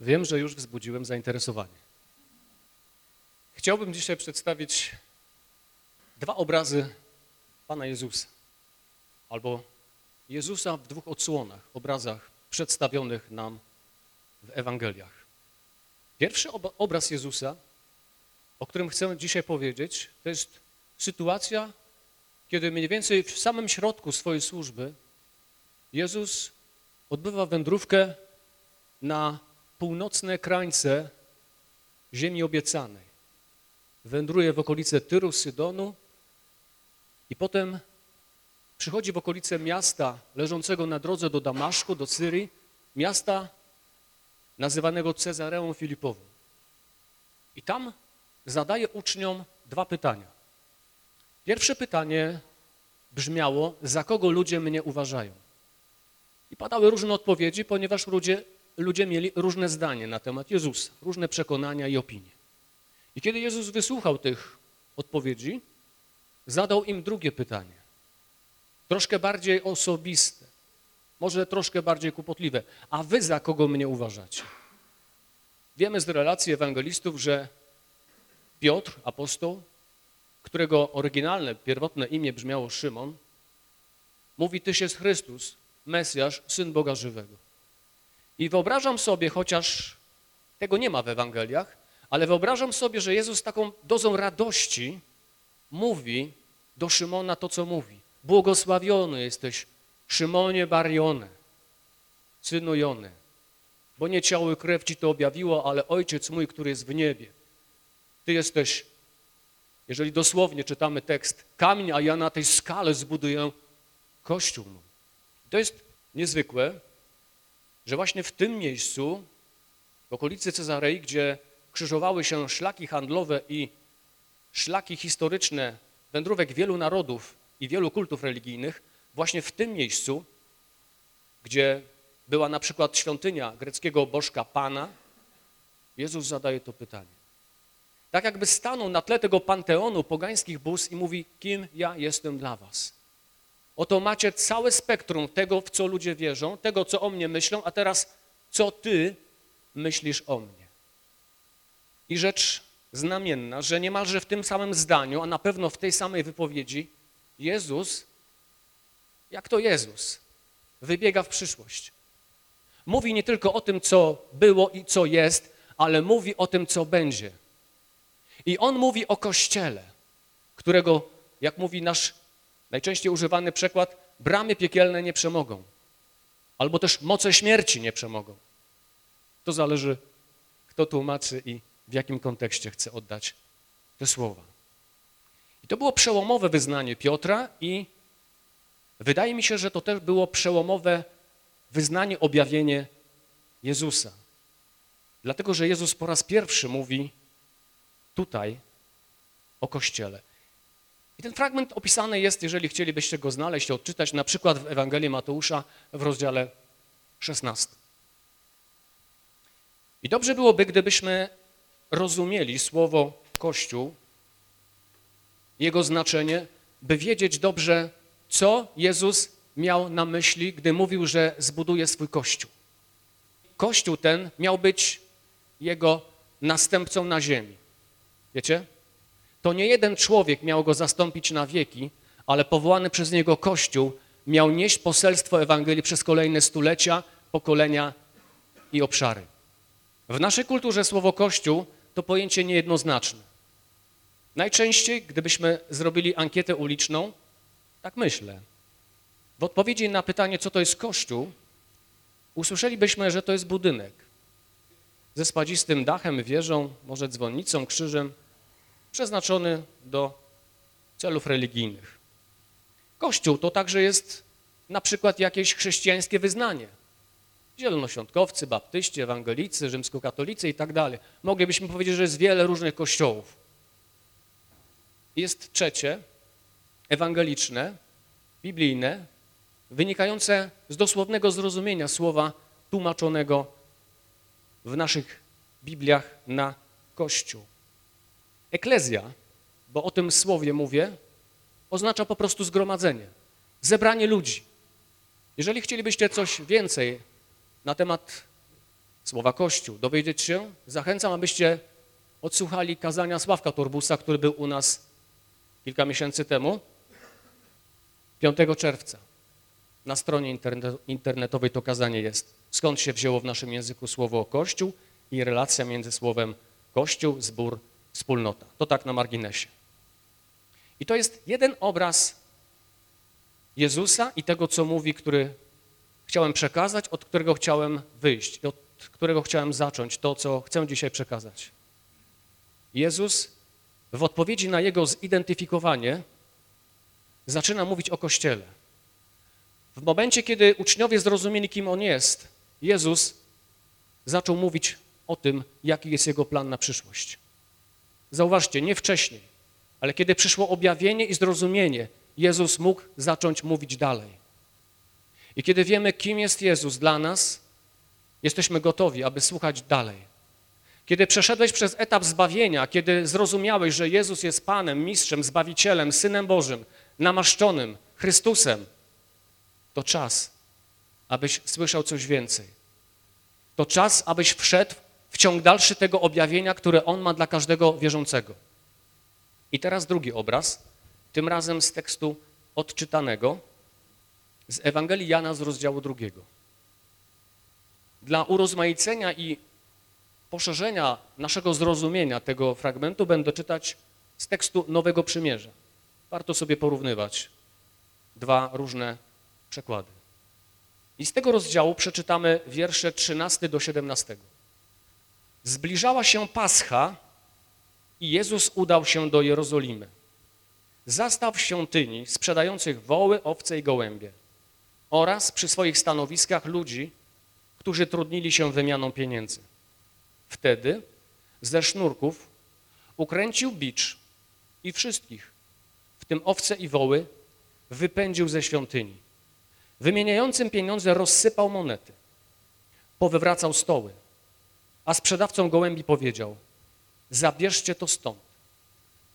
Wiem, że już wzbudziłem zainteresowanie. Chciałbym dzisiaj przedstawić dwa obrazy Pana Jezusa, albo Jezusa w dwóch odsłonach, obrazach przedstawionych nam w Ewangeliach. Pierwszy ob obraz Jezusa, o którym chcę dzisiaj powiedzieć, to jest sytuacja, kiedy mniej więcej w samym środku swojej służby Jezus odbywa wędrówkę na północne krańce ziemi obiecanej. Wędruje w okolice Tyru, Sydonu i potem przychodzi w okolice miasta leżącego na drodze do Damaszku, do Syrii, miasta nazywanego Cezareą Filipową. I tam zadaje uczniom dwa pytania. Pierwsze pytanie brzmiało, za kogo ludzie mnie uważają? I padały różne odpowiedzi, ponieważ ludzie, ludzie mieli różne zdanie na temat Jezusa, różne przekonania i opinie. I kiedy Jezus wysłuchał tych odpowiedzi, zadał im drugie pytanie, troszkę bardziej osobiste, może troszkę bardziej kłopotliwe. A wy za kogo mnie uważacie? Wiemy z relacji ewangelistów, że Piotr, apostoł, którego oryginalne, pierwotne imię brzmiało Szymon, mówi, tyś jest Chrystus, Mesjasz, Syn Boga żywego. I wyobrażam sobie, chociaż tego nie ma w Ewangeliach, ale wyobrażam sobie, że Jezus z taką dozą radości mówi do Szymona to, co mówi. Błogosławiony jesteś, Szymonie Barione, synu Jony, bo nie ciało i krew ci to objawiło, ale Ojciec mój, który jest w niebie. Ty jesteś, jeżeli dosłownie czytamy tekst, kamień, a ja na tej skale zbuduję Kościół. To jest niezwykłe, że właśnie w tym miejscu, w okolicy Cezarei, gdzie krzyżowały się szlaki handlowe i szlaki historyczne wędrówek wielu narodów i wielu kultów religijnych, właśnie w tym miejscu, gdzie była na przykład świątynia greckiego bożka Pana, Jezus zadaje to pytanie. Tak jakby stanął na tle tego panteonu pogańskich bóstw i mówi, kim ja jestem dla was. Oto macie całe spektrum tego, w co ludzie wierzą, tego, co o mnie myślą, a teraz co ty myślisz o mnie. I rzecz znamienna, że niemalże w tym samym zdaniu, a na pewno w tej samej wypowiedzi, Jezus, jak to Jezus, wybiega w przyszłość. Mówi nie tylko o tym, co było i co jest, ale mówi o tym, co będzie. I On mówi o Kościele, którego, jak mówi nasz najczęściej używany przekład, bramy piekielne nie przemogą. Albo też moce śmierci nie przemogą. To zależy, kto tłumaczy i w jakim kontekście chce oddać te słowa. I to było przełomowe wyznanie Piotra i wydaje mi się, że to też było przełomowe wyznanie, objawienie Jezusa. Dlatego, że Jezus po raz pierwszy mówi tutaj o Kościele. I ten fragment opisany jest, jeżeli chcielibyście go znaleźć, odczytać, na przykład w Ewangelii Mateusza w rozdziale 16. I dobrze byłoby, gdybyśmy rozumieli słowo Kościół, jego znaczenie, by wiedzieć dobrze, co Jezus miał na myśli, gdy mówił, że zbuduje swój Kościół. Kościół ten miał być jego następcą na ziemi. Wiecie? To nie jeden człowiek miał go zastąpić na wieki, ale powołany przez niego Kościół miał nieść poselstwo Ewangelii przez kolejne stulecia, pokolenia i obszary. W naszej kulturze słowo Kościół to pojęcie niejednoznaczne. Najczęściej, gdybyśmy zrobili ankietę uliczną, tak myślę, w odpowiedzi na pytanie, co to jest Kościół, usłyszelibyśmy, że to jest budynek ze spadzistym dachem, wieżą, może dzwonnicą, krzyżem, przeznaczony do celów religijnych. Kościół to także jest na przykład jakieś chrześcijańskie wyznanie. Zielonoświątkowcy, baptyści, ewangelicy, rzymskokatolicy i tak dalej. Moglibyśmy powiedzieć, że jest wiele różnych kościołów. Jest trzecie, ewangeliczne, biblijne, wynikające z dosłownego zrozumienia słowa tłumaczonego w naszych Bibliach na Kościół. Eklezja, bo o tym słowie mówię, oznacza po prostu zgromadzenie, zebranie ludzi. Jeżeli chcielibyście coś więcej na temat słowa Kościół. Dowiedzieć się, zachęcam, abyście odsłuchali kazania Sławka Torbusa, który był u nas kilka miesięcy temu, 5 czerwca. Na stronie internetowej to kazanie jest. Skąd się wzięło w naszym języku słowo Kościół i relacja między słowem Kościół, zbór, wspólnota. To tak na marginesie. I to jest jeden obraz Jezusa i tego, co mówi, który chciałem przekazać, od którego chciałem wyjść, od którego chciałem zacząć, to, co chcę dzisiaj przekazać. Jezus w odpowiedzi na jego zidentyfikowanie zaczyna mówić o Kościele. W momencie, kiedy uczniowie zrozumieli, kim On jest, Jezus zaczął mówić o tym, jaki jest Jego plan na przyszłość. Zauważcie, nie wcześniej, ale kiedy przyszło objawienie i zrozumienie, Jezus mógł zacząć mówić dalej. I kiedy wiemy, kim jest Jezus dla nas, jesteśmy gotowi, aby słuchać dalej. Kiedy przeszedłeś przez etap zbawienia, kiedy zrozumiałeś, że Jezus jest Panem, Mistrzem, Zbawicielem, Synem Bożym, namaszczonym, Chrystusem, to czas, abyś słyszał coś więcej. To czas, abyś wszedł w ciąg dalszy tego objawienia, które On ma dla każdego wierzącego. I teraz drugi obraz, tym razem z tekstu odczytanego, z Ewangelii Jana z rozdziału drugiego. Dla urozmaicenia i poszerzenia naszego zrozumienia tego fragmentu będę czytać z tekstu Nowego Przymierza. Warto sobie porównywać dwa różne przekłady. I z tego rozdziału przeczytamy wiersze 13 do 17. Zbliżała się Pascha i Jezus udał się do Jerozolimy. Zastał w świątyni sprzedających woły, owce i gołębie oraz przy swoich stanowiskach ludzi, którzy trudnili się wymianą pieniędzy. Wtedy ze sznurków ukręcił bicz i wszystkich, w tym owce i woły, wypędził ze świątyni. Wymieniającym pieniądze rozsypał monety. Powywracał stoły, a sprzedawcom gołębi powiedział, zabierzcie to stąd.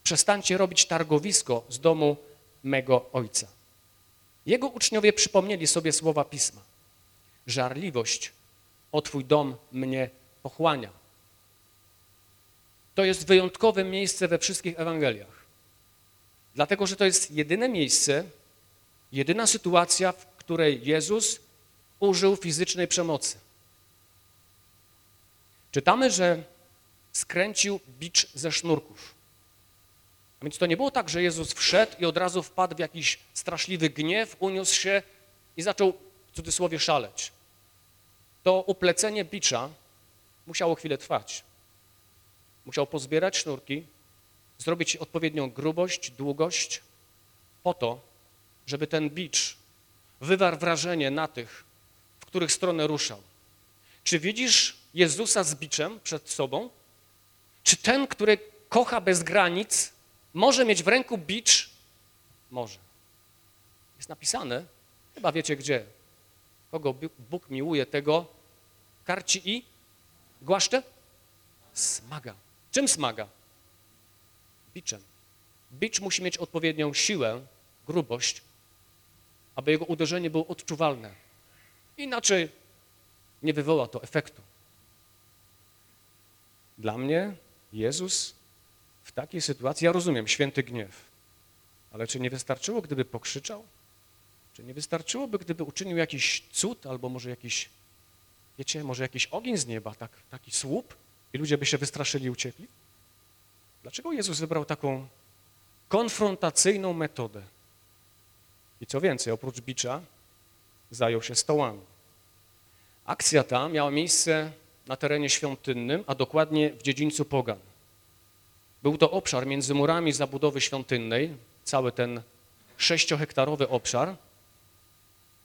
Przestańcie robić targowisko z domu mego ojca. Jego uczniowie przypomnieli sobie słowa Pisma. Żarliwość o Twój dom mnie pochłania. To jest wyjątkowe miejsce we wszystkich Ewangeliach. Dlatego, że to jest jedyne miejsce, jedyna sytuacja, w której Jezus użył fizycznej przemocy. Czytamy, że skręcił bicz ze sznurków. A więc to nie było tak, że Jezus wszedł i od razu wpadł w jakiś straszliwy gniew, uniósł się i zaczął w cudzysłowie szaleć. To uplecenie bicza musiało chwilę trwać. Musiał pozbierać sznurki, zrobić odpowiednią grubość, długość po to, żeby ten bicz wywarł wrażenie na tych, w których stronę ruszał. Czy widzisz Jezusa z biczem przed sobą? Czy ten, który kocha bez granic, może mieć w ręku bicz? Może. Jest napisane, chyba wiecie gdzie. Kogo Bóg miłuje, tego karci i głaszcze? Smaga. Czym smaga? Biczem. Bicz musi mieć odpowiednią siłę, grubość, aby jego uderzenie było odczuwalne. Inaczej nie wywoła to efektu. Dla mnie Jezus w takiej sytuacji, ja rozumiem święty gniew, ale czy nie wystarczyło, gdyby pokrzyczał? Czy nie wystarczyłoby, gdyby uczynił jakiś cud albo może jakiś, wiecie, może jakiś ogień z nieba, tak, taki słup i ludzie by się wystraszyli i uciekli? Dlaczego Jezus wybrał taką konfrontacyjną metodę? I co więcej, oprócz bicza zajął się stołami. Akcja ta miała miejsce na terenie świątynnym, a dokładnie w dziedzińcu Pogan. Był to obszar między murami zabudowy świątynnej, cały ten sześciohektarowy obszar.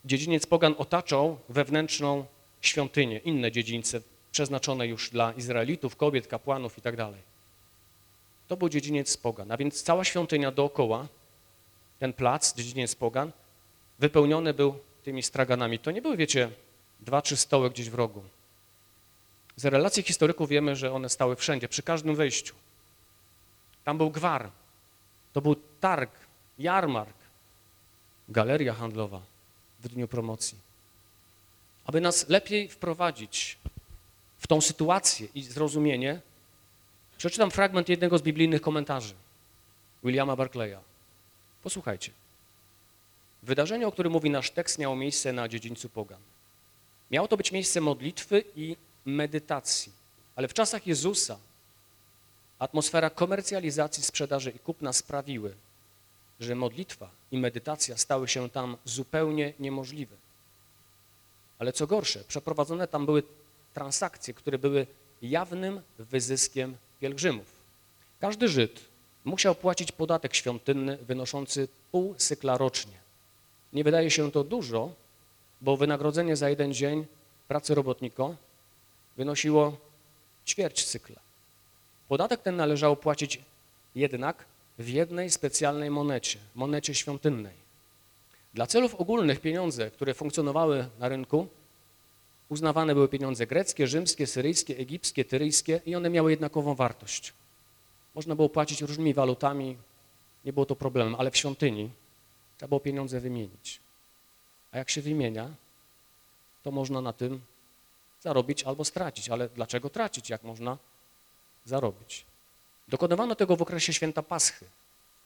Dziedziniec Pogan otaczał wewnętrzną świątynię, inne dziedzińce przeznaczone już dla Izraelitów, kobiet, kapłanów i tak. To był dziedziniec Pogan, a więc cała świątynia dookoła, ten plac, dziedziniec Pogan, wypełniony był tymi straganami. To nie były, wiecie, dwa, trzy stoły gdzieś w rogu. Z relacji historyków wiemy, że one stały wszędzie, przy każdym wejściu. Tam był gwar, to był targ, jarmark, galeria handlowa w dniu promocji. Aby nas lepiej wprowadzić w tą sytuację i zrozumienie, przeczytam fragment jednego z biblijnych komentarzy Williama Barclaya. Posłuchajcie. Wydarzenie, o którym mówi nasz tekst, miało miejsce na dziedzińcu Pogan. Miało to być miejsce modlitwy i medytacji, ale w czasach Jezusa atmosfera komercjalizacji, sprzedaży i kupna sprawiły, że modlitwa i medytacja stały się tam zupełnie niemożliwe. Ale co gorsze, przeprowadzone tam były transakcje, które były jawnym wyzyskiem pielgrzymów. Każdy Żyd musiał płacić podatek świątynny wynoszący pół cykla rocznie. Nie wydaje się to dużo, bo wynagrodzenie za jeden dzień pracy robotnika wynosiło ćwierć cykla. Podatek ten należało płacić jednak w jednej specjalnej monecie, monecie świątynnej. Dla celów ogólnych pieniądze, które funkcjonowały na rynku, uznawane były pieniądze greckie, rzymskie, syryjskie, egipskie, tyryjskie i one miały jednakową wartość. Można było płacić różnymi walutami, nie było to problemem, ale w świątyni trzeba było pieniądze wymienić. A jak się wymienia, to można na tym zarobić albo stracić. Ale dlaczego tracić, jak można zarobić? Dokonywano tego w okresie święta Paschy.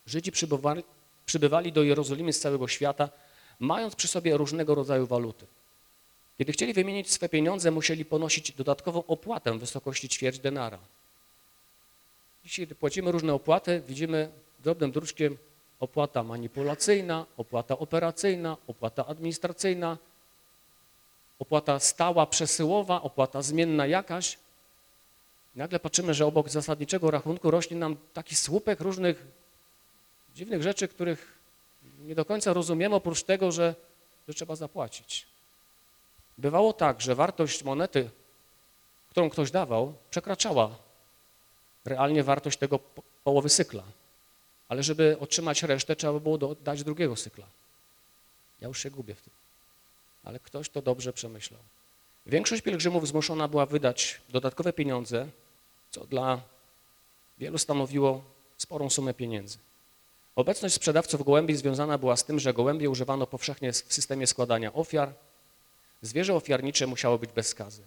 Żydzi przybywali, przybywali do Jerozolimy z całego świata, mając przy sobie różnego rodzaju waluty. Kiedy chcieli wymienić swe pieniądze, musieli ponosić dodatkową opłatę w wysokości ćwierć denara. Jeśli płacimy różne opłaty, widzimy drobnym druczkiem opłata manipulacyjna, opłata operacyjna, opłata administracyjna, opłata stała, przesyłowa, opłata zmienna jakaś. Nagle patrzymy, że obok zasadniczego rachunku rośnie nam taki słupek różnych dziwnych rzeczy, których nie do końca rozumiemy, oprócz tego, że, że trzeba zapłacić. Bywało tak, że wartość monety, którą ktoś dawał, przekraczała realnie wartość tego połowy cykla. Ale żeby otrzymać resztę, trzeba było dać drugiego cykla. Ja już się gubię w tym. Ale ktoś to dobrze przemyślał. Większość pielgrzymów zmuszona była wydać dodatkowe pieniądze, co dla wielu stanowiło sporą sumę pieniędzy. Obecność sprzedawców gołębi związana była z tym, że gołębie używano powszechnie w systemie składania ofiar. Zwierzę ofiarnicze musiało być bez skazy.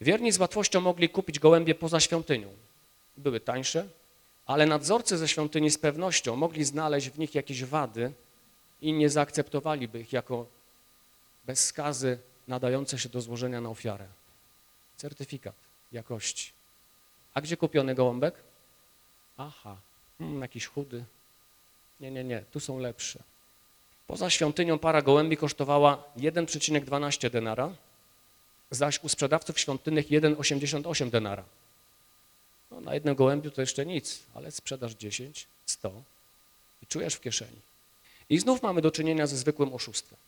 Wierni z łatwością mogli kupić gołębie poza świątynią. Były tańsze, ale nadzorcy ze świątyni z pewnością mogli znaleźć w nich jakieś wady i nie zaakceptowaliby ich jako bez skazy nadające się do złożenia na ofiarę. Certyfikat jakości. A gdzie kupiony gołąbek? Aha, hmm, jakiś chudy. Nie, nie, nie, tu są lepsze. Poza świątynią para gołębi kosztowała 1,12 denara, zaś u sprzedawców świątynnych 1,88 denara. No, na jednym gołębiu to jeszcze nic, ale sprzedasz 10, 100 i czujesz w kieszeni. I znów mamy do czynienia ze zwykłym oszustwem.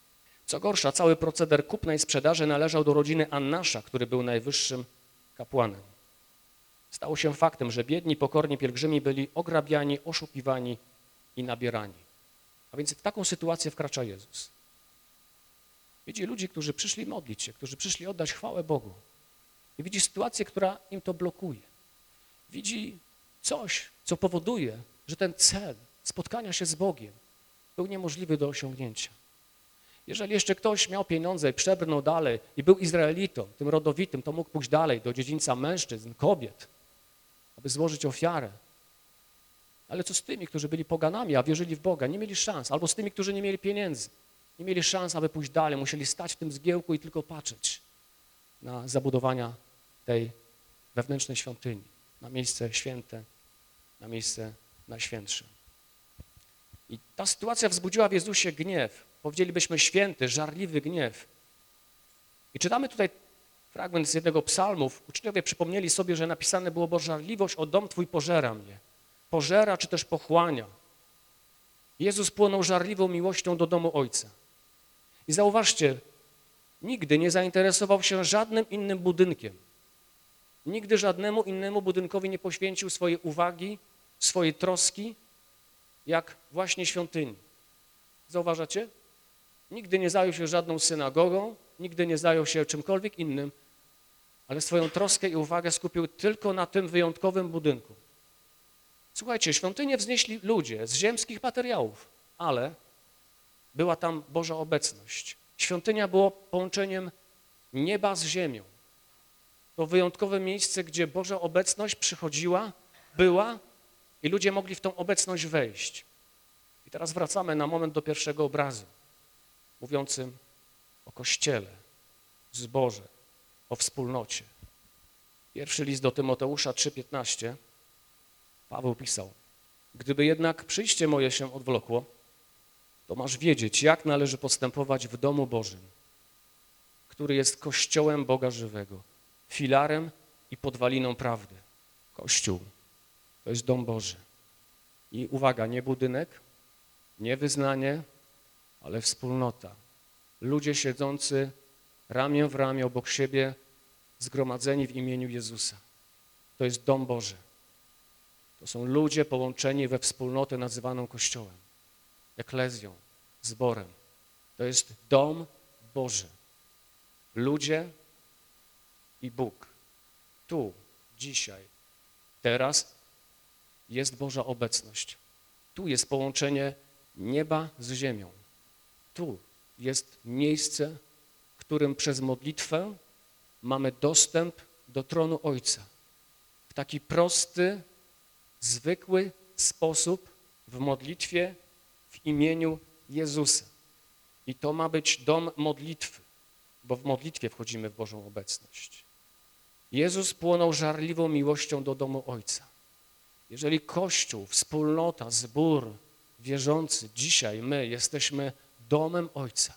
Co gorsza, cały proceder kupna i sprzedaży należał do rodziny Annasza, który był najwyższym kapłanem. Stało się faktem, że biedni, pokorni pielgrzymi byli ograbiani, oszukiwani i nabierani. A więc w taką sytuację wkracza Jezus. Widzi ludzi, którzy przyszli modlić się, którzy przyszli oddać chwałę Bogu. I widzi sytuację, która im to blokuje. Widzi coś, co powoduje, że ten cel spotkania się z Bogiem był niemożliwy do osiągnięcia. Jeżeli jeszcze ktoś miał pieniądze i przebrnął dalej i był Izraelitą, tym rodowitym, to mógł pójść dalej do dziedzińca mężczyzn, kobiet, aby złożyć ofiarę. Ale co z tymi, którzy byli poganami, a wierzyli w Boga, nie mieli szans, albo z tymi, którzy nie mieli pieniędzy, nie mieli szans, aby pójść dalej, musieli stać w tym zgiełku i tylko patrzeć na zabudowania tej wewnętrznej świątyni, na miejsce święte, na miejsce najświętsze. I ta sytuacja wzbudziła w Jezusie gniew, powiedzielibyśmy święty, żarliwy gniew. I czytamy tutaj fragment z jednego psalmów. Uczniowie przypomnieli sobie, że napisane było, bo żarliwość o dom Twój pożera mnie. Pożera czy też pochłania. Jezus płonął żarliwą miłością do domu Ojca. I zauważcie, nigdy nie zainteresował się żadnym innym budynkiem. Nigdy żadnemu innemu budynkowi nie poświęcił swojej uwagi, swojej troski, jak właśnie świątyni. Zauważacie? Nigdy nie zajął się żadną synagogą, nigdy nie zajął się czymkolwiek innym, ale swoją troskę i uwagę skupił tylko na tym wyjątkowym budynku. Słuchajcie, świątynię wznieśli ludzie z ziemskich materiałów, ale była tam Boża obecność. Świątynia było połączeniem nieba z ziemią. To wyjątkowe miejsce, gdzie Boża obecność przychodziła, była i ludzie mogli w tą obecność wejść. I teraz wracamy na moment do pierwszego obrazu, mówiącym o Kościele, zborze, o wspólnocie. Pierwszy list do Tymoteusza 3,15 Paweł pisał Gdyby jednak przyjście moje się odwlokło, to masz wiedzieć, jak należy postępować w domu Bożym, który jest Kościołem Boga żywego, filarem i podwaliną prawdy. Kościół to jest dom Boży. I uwaga, nie budynek, nie wyznanie, ale wspólnota. Ludzie siedzący ramię w ramię obok siebie, zgromadzeni w imieniu Jezusa. To jest dom Boży. To są ludzie połączeni we wspólnotę nazywaną Kościołem, eklezją, zborem. To jest dom Boży. Ludzie i Bóg. Tu, dzisiaj, teraz jest Boża obecność. Tu jest połączenie nieba z ziemią. Tu jest miejsce, w którym przez modlitwę mamy dostęp do tronu Ojca. W taki prosty, zwykły sposób w modlitwie w imieniu Jezusa. I to ma być dom modlitwy, bo w modlitwie wchodzimy w Bożą obecność. Jezus płonął żarliwą miłością do domu Ojca. Jeżeli Kościół, wspólnota, zbór, wierzący, dzisiaj my jesteśmy domem Ojca,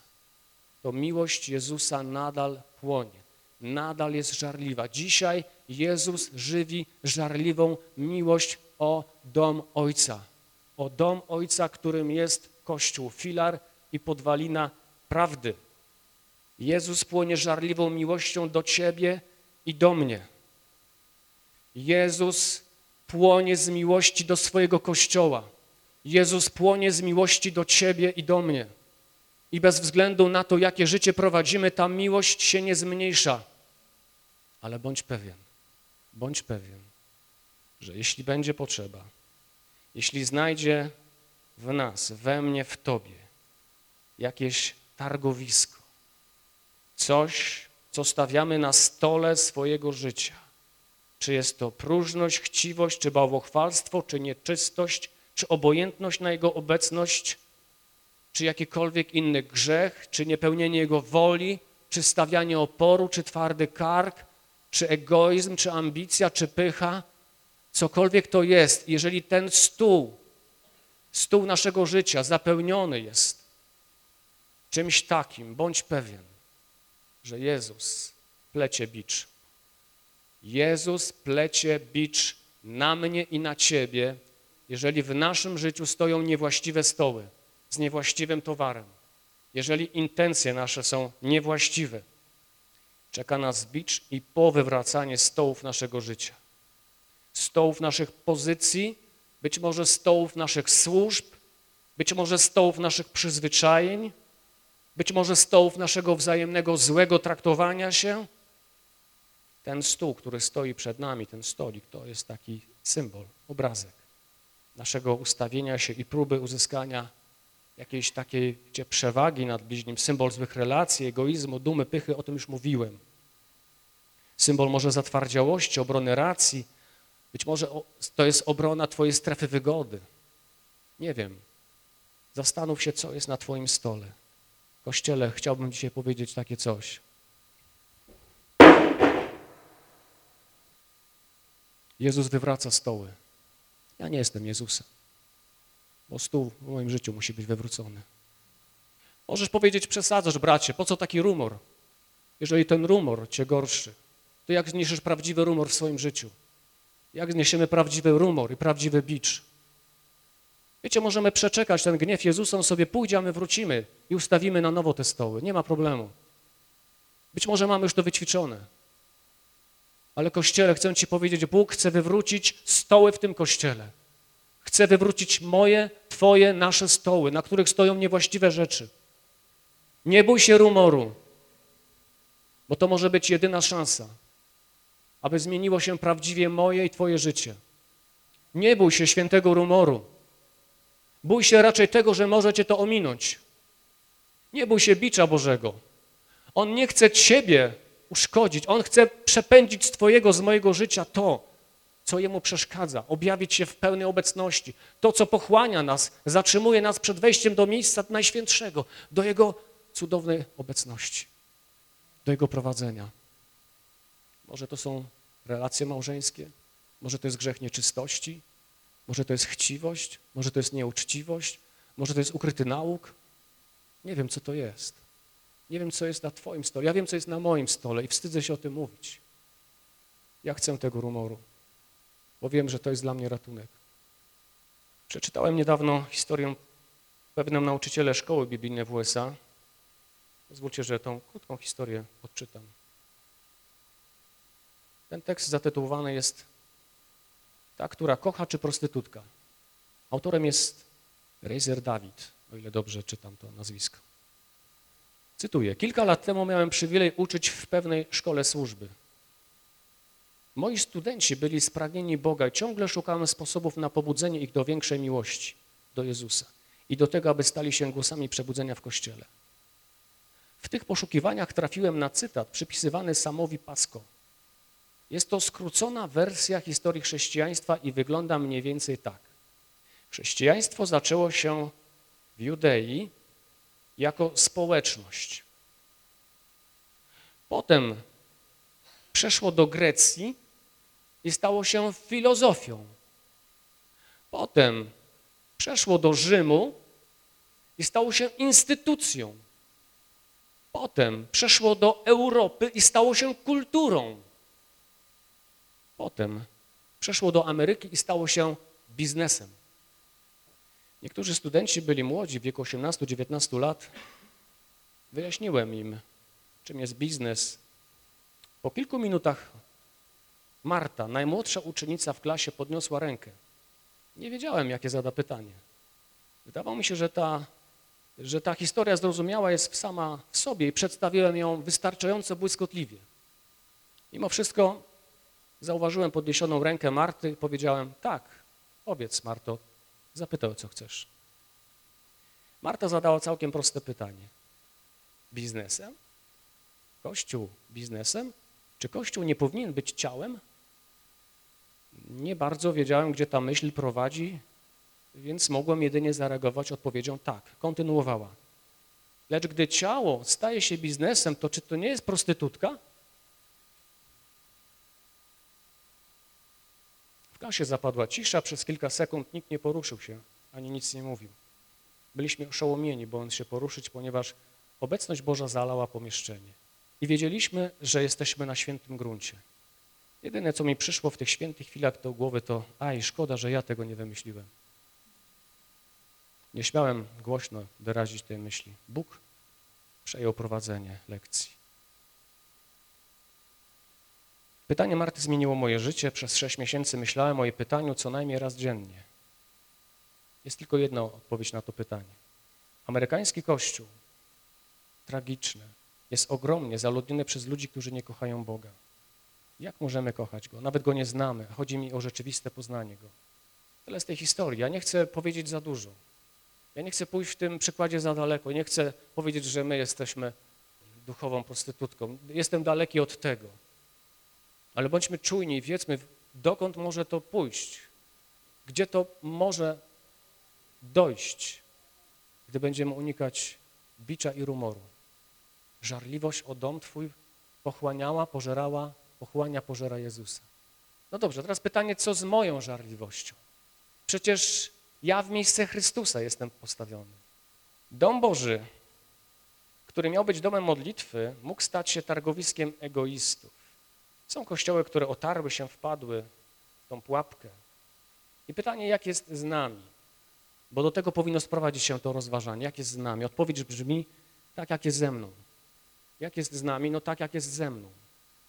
to miłość Jezusa nadal płonie, nadal jest żarliwa. Dzisiaj Jezus żywi żarliwą miłość o dom Ojca, o dom Ojca, którym jest Kościół, filar i podwalina prawdy. Jezus płonie żarliwą miłością do Ciebie i do mnie. Jezus płonie z miłości do swojego Kościoła. Jezus płonie z miłości do Ciebie i do mnie. I bez względu na to, jakie życie prowadzimy, ta miłość się nie zmniejsza. Ale bądź pewien, bądź pewien, że jeśli będzie potrzeba, jeśli znajdzie w nas, we mnie, w Tobie jakieś targowisko, coś, co stawiamy na stole swojego życia, czy jest to próżność, chciwość, czy bałwochwalstwo, czy nieczystość, czy obojętność na Jego obecność, czy jakikolwiek inny grzech, czy niepełnienie Jego woli, czy stawianie oporu, czy twardy kark, czy egoizm, czy ambicja, czy pycha, cokolwiek to jest, jeżeli ten stół, stół naszego życia zapełniony jest czymś takim, bądź pewien, że Jezus plecie bicz. Jezus plecie bicz na mnie i na ciebie, jeżeli w naszym życiu stoją niewłaściwe stoły z niewłaściwym towarem, jeżeli intencje nasze są niewłaściwe. Czeka nas bicz i powywracanie stołów naszego życia. Stołów naszych pozycji, być może stołów naszych służb, być może stołów naszych przyzwyczajeń, być może stołów naszego wzajemnego złego traktowania się. Ten stół, który stoi przed nami, ten stolik, to jest taki symbol, obrazek naszego ustawienia się i próby uzyskania jakiejś takiej gdzie przewagi nad bliźnim, symbol złych relacji, egoizmu, dumy, pychy, o tym już mówiłem. Symbol może zatwardziałości, obrony racji, być może to jest obrona twojej strefy wygody. Nie wiem. Zastanów się, co jest na twoim stole. Kościele, chciałbym dzisiaj powiedzieć takie coś. Jezus wywraca stoły. Ja nie jestem Jezusem, bo stół w moim życiu musi być wywrócony. Możesz powiedzieć, przesadzasz, bracie, po co taki rumor? Jeżeli ten rumor cię gorszy, to jak zniesiesz prawdziwy rumor w swoim życiu? Jak zniesiemy prawdziwy rumor i prawdziwy bicz? Wiecie, możemy przeczekać ten gniew Jezusa, on sobie pójdzie, a my wrócimy i ustawimy na nowo te stoły. Nie ma problemu. Być może mamy już to wyćwiczone. Ale Kościele, chcę Ci powiedzieć, Bóg chce wywrócić stoły w tym Kościele. Chce wywrócić moje, Twoje, nasze stoły, na których stoją niewłaściwe rzeczy. Nie bój się rumoru, bo to może być jedyna szansa, aby zmieniło się prawdziwie moje i Twoje życie. Nie bój się świętego rumoru. Bój się raczej tego, że może Cię to ominąć. Nie bój się bicza Bożego. On nie chce Ciebie uszkodzić. On chce przepędzić z twojego, z mojego życia to, co jemu przeszkadza, objawić się w pełnej obecności. To, co pochłania nas, zatrzymuje nas przed wejściem do miejsca najświętszego, do jego cudownej obecności, do jego prowadzenia. Może to są relacje małżeńskie, może to jest grzech nieczystości, może to jest chciwość, może to jest nieuczciwość, może to jest ukryty nauk. Nie wiem, co to jest. Nie wiem, co jest na twoim stole. Ja wiem, co jest na moim stole i wstydzę się o tym mówić. Ja chcę tego rumoru, bo wiem, że to jest dla mnie ratunek. Przeczytałem niedawno historię pewnym nauczyciele szkoły biblijnej w USA. Pozwólcie, że tą krótką historię odczytam. Ten tekst zatytułowany jest Ta, która kocha czy prostytutka. Autorem jest Razer David, o ile dobrze czytam to nazwisko. Cytuję. Kilka lat temu miałem przywilej uczyć w pewnej szkole służby. Moi studenci byli spragnieni Boga i ciągle szukałem sposobów na pobudzenie ich do większej miłości do Jezusa i do tego, aby stali się głosami przebudzenia w Kościele. W tych poszukiwaniach trafiłem na cytat przypisywany Samowi Pasko. Jest to skrócona wersja historii chrześcijaństwa i wygląda mniej więcej tak. Chrześcijaństwo zaczęło się w Judei jako społeczność. Potem przeszło do Grecji i stało się filozofią. Potem przeszło do Rzymu i stało się instytucją. Potem przeszło do Europy i stało się kulturą. Potem przeszło do Ameryki i stało się biznesem. Niektórzy studenci byli młodzi, w wieku 18-19 lat. Wyjaśniłem im, czym jest biznes. Po kilku minutach Marta, najmłodsza uczennica w klasie, podniosła rękę. Nie wiedziałem, jakie zada pytanie. Wydawało mi się, że ta, że ta historia zrozumiała jest sama w sobie i przedstawiłem ją wystarczająco błyskotliwie. Mimo wszystko zauważyłem podniesioną rękę Marty i powiedziałem, tak, powiedz Marto, zapytaj o co chcesz. Marta zadała całkiem proste pytanie. Biznesem? Kościół biznesem? Czy Kościół nie powinien być ciałem? Nie bardzo wiedziałem, gdzie ta myśl prowadzi, więc mogłem jedynie zareagować odpowiedzią tak. Kontynuowała. Lecz gdy ciało staje się biznesem, to czy to nie jest prostytutka? W klasie zapadła cisza, przez kilka sekund nikt nie poruszył się, ani nic nie mówił. Byliśmy oszołomieni, bojąc się poruszyć, ponieważ obecność Boża zalała pomieszczenie. I wiedzieliśmy, że jesteśmy na świętym gruncie. Jedyne, co mi przyszło w tych świętych chwilach do głowy, to aj, szkoda, że ja tego nie wymyśliłem. Nie śmiałem głośno wyrazić tej myśli. Bóg przejął prowadzenie lekcji. Pytanie Marty zmieniło moje życie. Przez sześć miesięcy myślałem o jej pytaniu co najmniej raz dziennie. Jest tylko jedna odpowiedź na to pytanie. Amerykański kościół, tragiczny, jest ogromnie zaludniony przez ludzi, którzy nie kochają Boga. Jak możemy kochać Go? Nawet Go nie znamy. Chodzi mi o rzeczywiste poznanie Go. Tyle z tej historii. Ja nie chcę powiedzieć za dużo. Ja nie chcę pójść w tym przykładzie za daleko. Nie chcę powiedzieć, że my jesteśmy duchową prostytutką. Jestem daleki od tego. Ale bądźmy czujni i wiedzmy, dokąd może to pójść, gdzie to może dojść, gdy będziemy unikać bicza i rumoru. Żarliwość o dom Twój pochłaniała, pożerała, pochłania, pożera Jezusa. No dobrze, teraz pytanie, co z moją żarliwością? Przecież ja w miejsce Chrystusa jestem postawiony. Dom Boży, który miał być domem modlitwy, mógł stać się targowiskiem egoistów. Są kościoły, które otarły się, wpadły w tą pułapkę. I pytanie, jak jest z nami? Bo do tego powinno sprowadzić się to rozważanie. Jak jest z nami? Odpowiedź brzmi, tak jak jest ze mną. Jak jest z nami? No tak jak jest ze mną.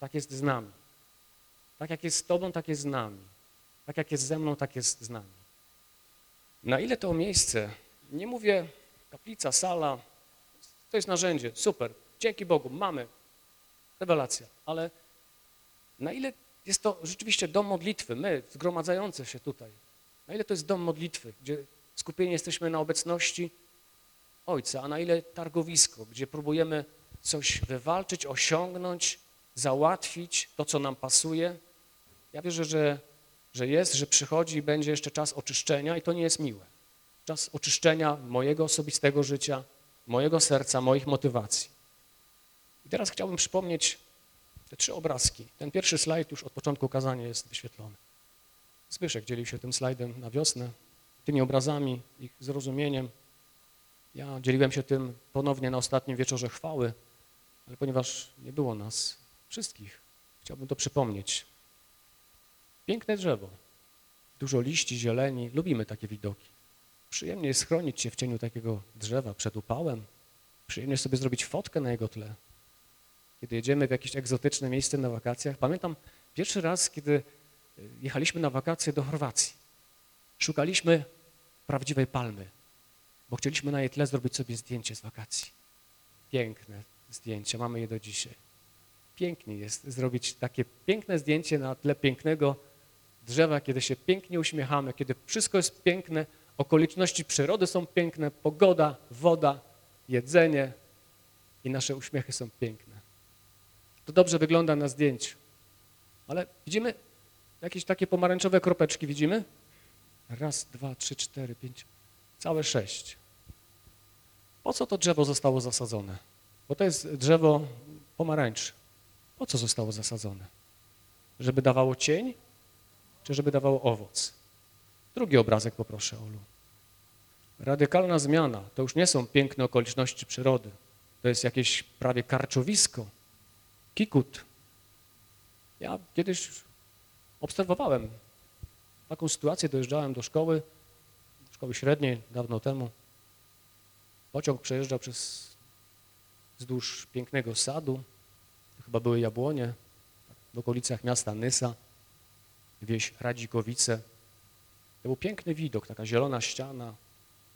Tak jest z nami. Tak jak jest z Tobą, tak jest z nami. Tak jak jest ze mną, tak jest z nami. Na ile to miejsce, nie mówię kaplica, sala, to jest narzędzie, super, dzięki Bogu, mamy, rewelacja, ale na ile jest to rzeczywiście dom modlitwy, my zgromadzające się tutaj, na ile to jest dom modlitwy, gdzie skupieni jesteśmy na obecności Ojca, a na ile targowisko, gdzie próbujemy coś wywalczyć, osiągnąć, załatwić to, co nam pasuje. Ja wierzę, że, że jest, że przychodzi i będzie jeszcze czas oczyszczenia i to nie jest miłe. Czas oczyszczenia mojego osobistego życia, mojego serca, moich motywacji. I teraz chciałbym przypomnieć te trzy obrazki. Ten pierwszy slajd już od początku kazania jest wyświetlony. Zbyszek dzielił się tym slajdem na wiosnę, tymi obrazami, ich zrozumieniem. Ja dzieliłem się tym ponownie na ostatnim wieczorze chwały, ale ponieważ nie było nas wszystkich, chciałbym to przypomnieć. Piękne drzewo, dużo liści, zieleni, lubimy takie widoki. Przyjemnie jest schronić się w cieniu takiego drzewa przed upałem, przyjemnie sobie zrobić fotkę na jego tle. Kiedy jedziemy w jakieś egzotyczne miejsce na wakacjach, pamiętam pierwszy raz, kiedy jechaliśmy na wakacje do Chorwacji. Szukaliśmy prawdziwej palmy, bo chcieliśmy na jej tle zrobić sobie zdjęcie z wakacji. Piękne zdjęcie, mamy je do dzisiaj. Pięknie jest zrobić takie piękne zdjęcie na tle pięknego drzewa, kiedy się pięknie uśmiechamy, kiedy wszystko jest piękne, okoliczności przyrody są piękne, pogoda, woda, jedzenie i nasze uśmiechy są piękne. To dobrze wygląda na zdjęciu. Ale widzimy jakieś takie pomarańczowe kropeczki, widzimy? Raz, dwa, trzy, cztery, pięć, całe sześć. Po co to drzewo zostało zasadzone? Bo to jest drzewo pomarańczy. Po co zostało zasadzone? Żeby dawało cień, czy żeby dawało owoc? Drugi obrazek poproszę, Olu. Radykalna zmiana to już nie są piękne okoliczności przyrody. To jest jakieś prawie karczowisko, kikut. Ja kiedyś obserwowałem taką sytuację, dojeżdżałem do szkoły, szkoły średniej dawno temu. Pociąg przejeżdżał przez wzdłuż pięknego sadu, chyba były jabłonie, w okolicach miasta Nysa, wieś Radzikowice. To był piękny widok, taka zielona ściana,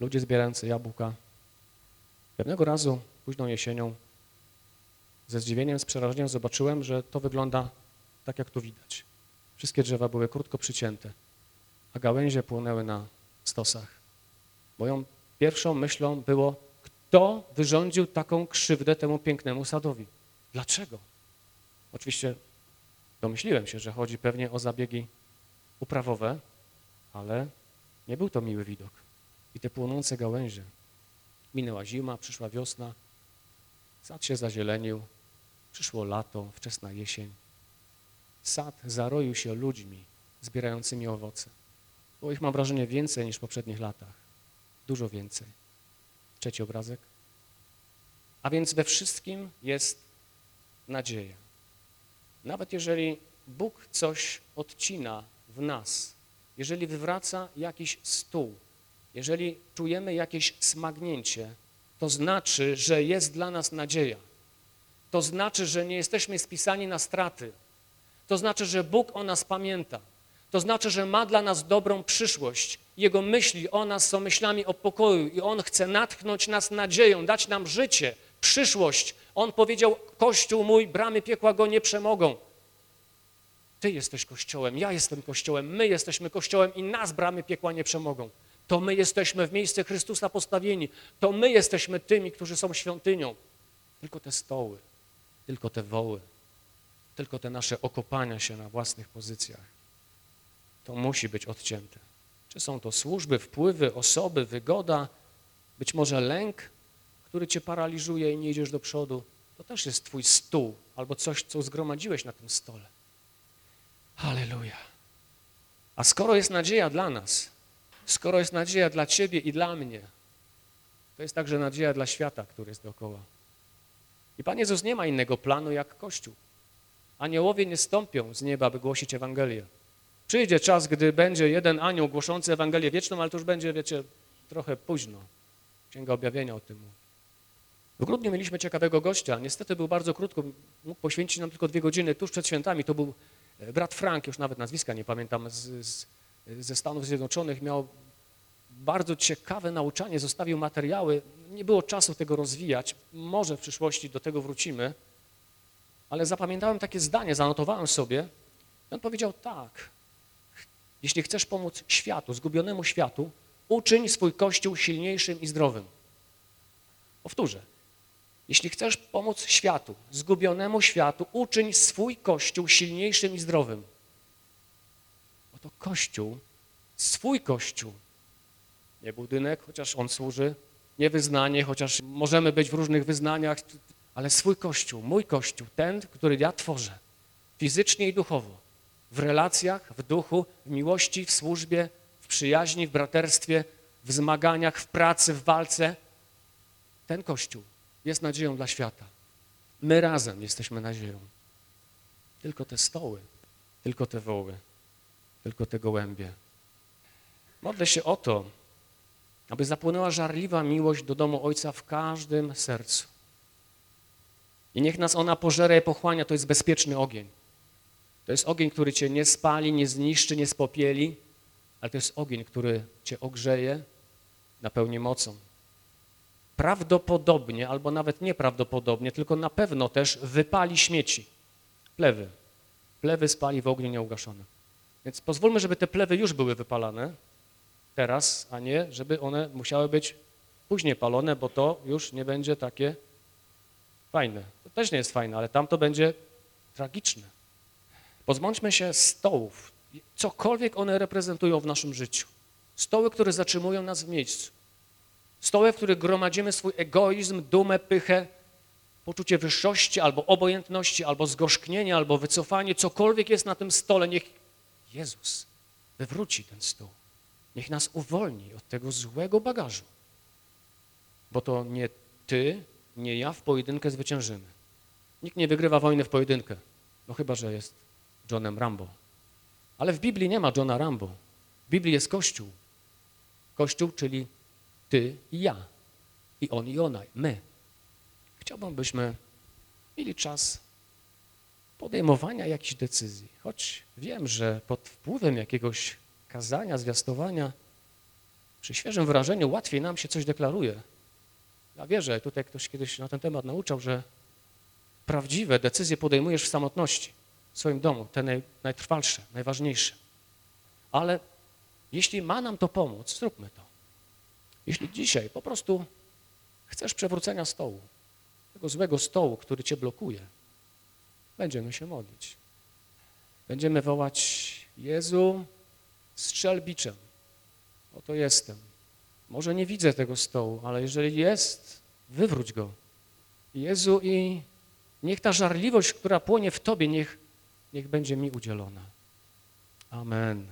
ludzie zbierający jabłka. Pewnego razu, późną jesienią, ze zdziwieniem, z przerażeniem zobaczyłem, że to wygląda tak, jak tu widać. Wszystkie drzewa były krótko przycięte, a gałęzie płonęły na stosach. Moją pierwszą myślą było, kto wyrządził taką krzywdę temu pięknemu sadowi? Dlaczego? Oczywiście domyśliłem się, że chodzi pewnie o zabiegi uprawowe, ale nie był to miły widok. I te płonące gałęzie. Minęła zima, przyszła wiosna, sad się zazielenił, przyszło lato, wczesna jesień. Sad zaroił się ludźmi zbierającymi owoce. Było ich, mam wrażenie, więcej niż w poprzednich latach. Dużo więcej. Trzeci obrazek. A więc we wszystkim jest nadzieja. Nawet jeżeli Bóg coś odcina w nas, jeżeli wywraca jakiś stół, jeżeli czujemy jakieś smagnięcie, to znaczy, że jest dla nas nadzieja. To znaczy, że nie jesteśmy spisani na straty. To znaczy, że Bóg o nas pamięta. To znaczy, że ma dla nas dobrą przyszłość. Jego myśli o nas są myślami o pokoju i On chce natchnąć nas nadzieją, dać nam życie, przyszłość. On powiedział, Kościół mój, bramy piekła go nie przemogą. Ty jesteś Kościołem, ja jestem Kościołem, my jesteśmy Kościołem i nas bramy piekła nie przemogą. To my jesteśmy w miejsce Chrystusa postawieni. To my jesteśmy tymi, którzy są świątynią. Tylko te stoły, tylko te woły, tylko te nasze okopania się na własnych pozycjach. To musi być odcięte. Czy są to służby, wpływy, osoby, wygoda, być może lęk, który cię paraliżuje i nie idziesz do przodu. To też jest twój stół albo coś, co zgromadziłeś na tym stole. Halleluja. A skoro jest nadzieja dla nas, skoro jest nadzieja dla ciebie i dla mnie, to jest także nadzieja dla świata, który jest dookoła. I Pan Jezus nie ma innego planu jak Kościół. Aniołowie nie stąpią z nieba, by głosić Ewangelię. Przyjdzie czas, gdy będzie jeden anioł głoszący Ewangelię wieczną, ale to już będzie, wiecie, trochę późno. Księga Objawienia o tym mówi. W grudniu mieliśmy ciekawego gościa. Niestety był bardzo krótko, mógł poświęcić nam tylko dwie godziny tuż przed świętami. To był brat Frank, już nawet nazwiska nie pamiętam, z, z, ze Stanów Zjednoczonych. Miał bardzo ciekawe nauczanie, zostawił materiały. Nie było czasu tego rozwijać. Może w przyszłości do tego wrócimy. Ale zapamiętałem takie zdanie, zanotowałem sobie. I on powiedział tak. Jeśli chcesz pomóc światu, zgubionemu światu, uczyń swój Kościół silniejszym i zdrowym. Powtórzę. Jeśli chcesz pomóc światu, zgubionemu światu, uczyń swój Kościół silniejszym i zdrowym. Oto Kościół, swój Kościół, nie budynek, chociaż on służy, nie wyznanie, chociaż możemy być w różnych wyznaniach, ale swój Kościół, mój Kościół, ten, który ja tworzę, fizycznie i duchowo, w relacjach, w duchu, w miłości, w służbie, w przyjaźni, w braterstwie, w zmaganiach, w pracy, w walce. Ten Kościół jest nadzieją dla świata. My razem jesteśmy nadzieją. Tylko te stoły, tylko te woły, tylko te gołębie. Modlę się o to, aby zapłynęła żarliwa miłość do domu Ojca w każdym sercu. I niech nas ona pożera i pochłania, to jest bezpieczny ogień. To jest ogień, który cię nie spali, nie zniszczy, nie spopieli, ale to jest ogień, który cię ogrzeje, napełni mocą. Prawdopodobnie, albo nawet nieprawdopodobnie, tylko na pewno też wypali śmieci, plewy. Plewy spali w ogniu nieugaszone. Więc pozwólmy, żeby te plewy już były wypalane teraz, a nie, żeby one musiały być później palone, bo to już nie będzie takie fajne. To też nie jest fajne, ale tam to będzie tragiczne. Pozbądźmy się stołów, cokolwiek one reprezentują w naszym życiu. Stoły, które zatrzymują nas w miejscu. Stoły, w których gromadzimy swój egoizm, dumę, pychę, poczucie wyższości, albo obojętności, albo zgorzknienia, albo wycofanie. Cokolwiek jest na tym stole, niech Jezus wywróci ten stół. Niech nas uwolni od tego złego bagażu. Bo to nie ty, nie ja w pojedynkę zwyciężymy. Nikt nie wygrywa wojny w pojedynkę. No chyba, że jest Johnem Rambo. Ale w Biblii nie ma Johna Rambo. W Biblii jest Kościół. Kościół, czyli ty i ja. I on i ona, my. Chciałbym, byśmy mieli czas podejmowania jakichś decyzji. Choć wiem, że pod wpływem jakiegoś kazania, zwiastowania, przy świeżym wrażeniu łatwiej nam się coś deklaruje. Ja wierzę, tutaj ktoś kiedyś na ten temat nauczał, że prawdziwe decyzje podejmujesz w samotności, w swoim domu, te naj, najtrwalsze, najważniejsze. Ale jeśli ma nam to pomóc, zróbmy to. Jeśli dzisiaj po prostu chcesz przewrócenia stołu, tego złego stołu, który cię blokuje, będziemy się modlić. Będziemy wołać, Jezu, strzel biczem. Oto jestem. Może nie widzę tego stołu, ale jeżeli jest, wywróć go. Jezu i niech ta żarliwość, która płonie w Tobie, niech, niech będzie mi udzielona. Amen.